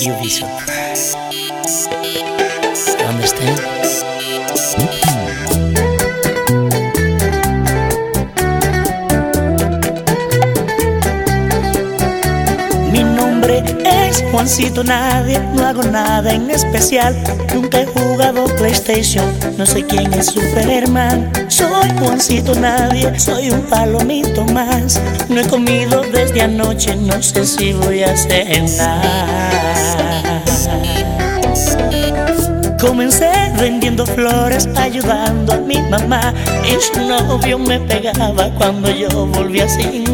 E o Vicente. Understand? Juancito Nadie, no hago nada en especial. Nunca he jugado PlayStation, no sé quién es Superman. Soy Juancito Nadie, soy un palomito más. No he comido desde anoche, no sé si voy a cenar. Comencé vendiendo flores, ayudando a mi mamá. Y su novio me pegaba cuando yo volví a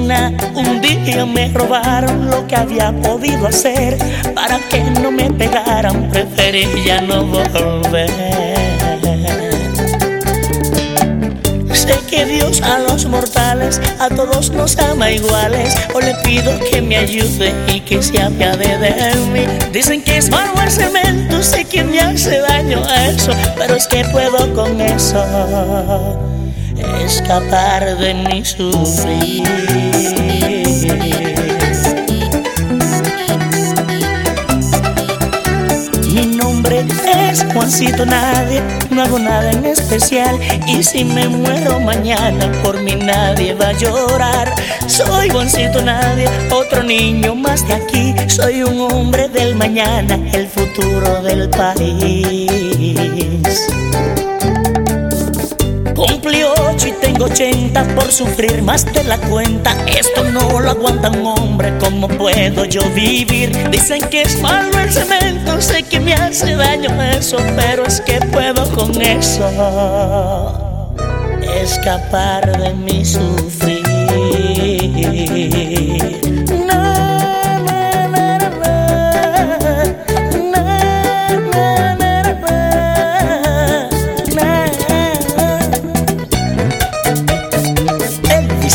nada. Un día me robaron lo que había podido hacer. Para que no me pegaran, preferí ya no volver. Dios a los mortales, a todos nos ama iguales. O le pido que me ayude y que se apiade de mí. Dicen que es malo el cemento, sé que me hace daño a eso, pero es que puedo con eso escapar de mi sufrir. Nombre es Juancito Nadie, no hago nada en especial. Y si me muero mañana, por mí nadie va a llorar. Soy Juancito Nadie, otro niño más de aquí. Soy un hombre del mañana, el futuro del país. 80 por sufrir más de la cuenta. Esto no lo aguanta un hombre, ¿cómo puedo yo vivir? Dicen que es malo el cemento, sé que me hace daño eso, pero es que puedo con eso escapar de mi sufrir.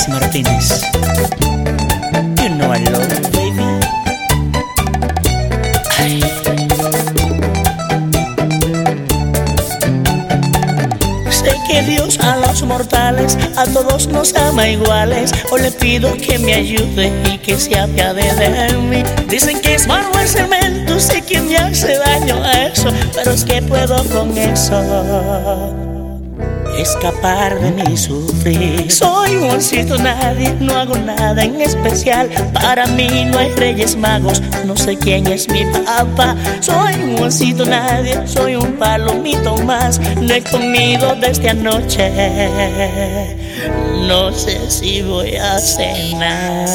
Martínez. You know I love you, baby. Ay. Sé que Dios a los mortales, a todos nos ama iguales. O le pido que me ayude y que se apiade de mí. Dicen que es malo el cemento, sé que me hace daño a eso, pero es que puedo con eso escapar de mi sufrir. Soy un Juancito nadie, no hago nada en especial. Para mí no hay reyes magos, no sé quién es mi papá. Soy un Juancito nadie, soy un palomito más. No he comido desde anoche, no sé si voy a cenar.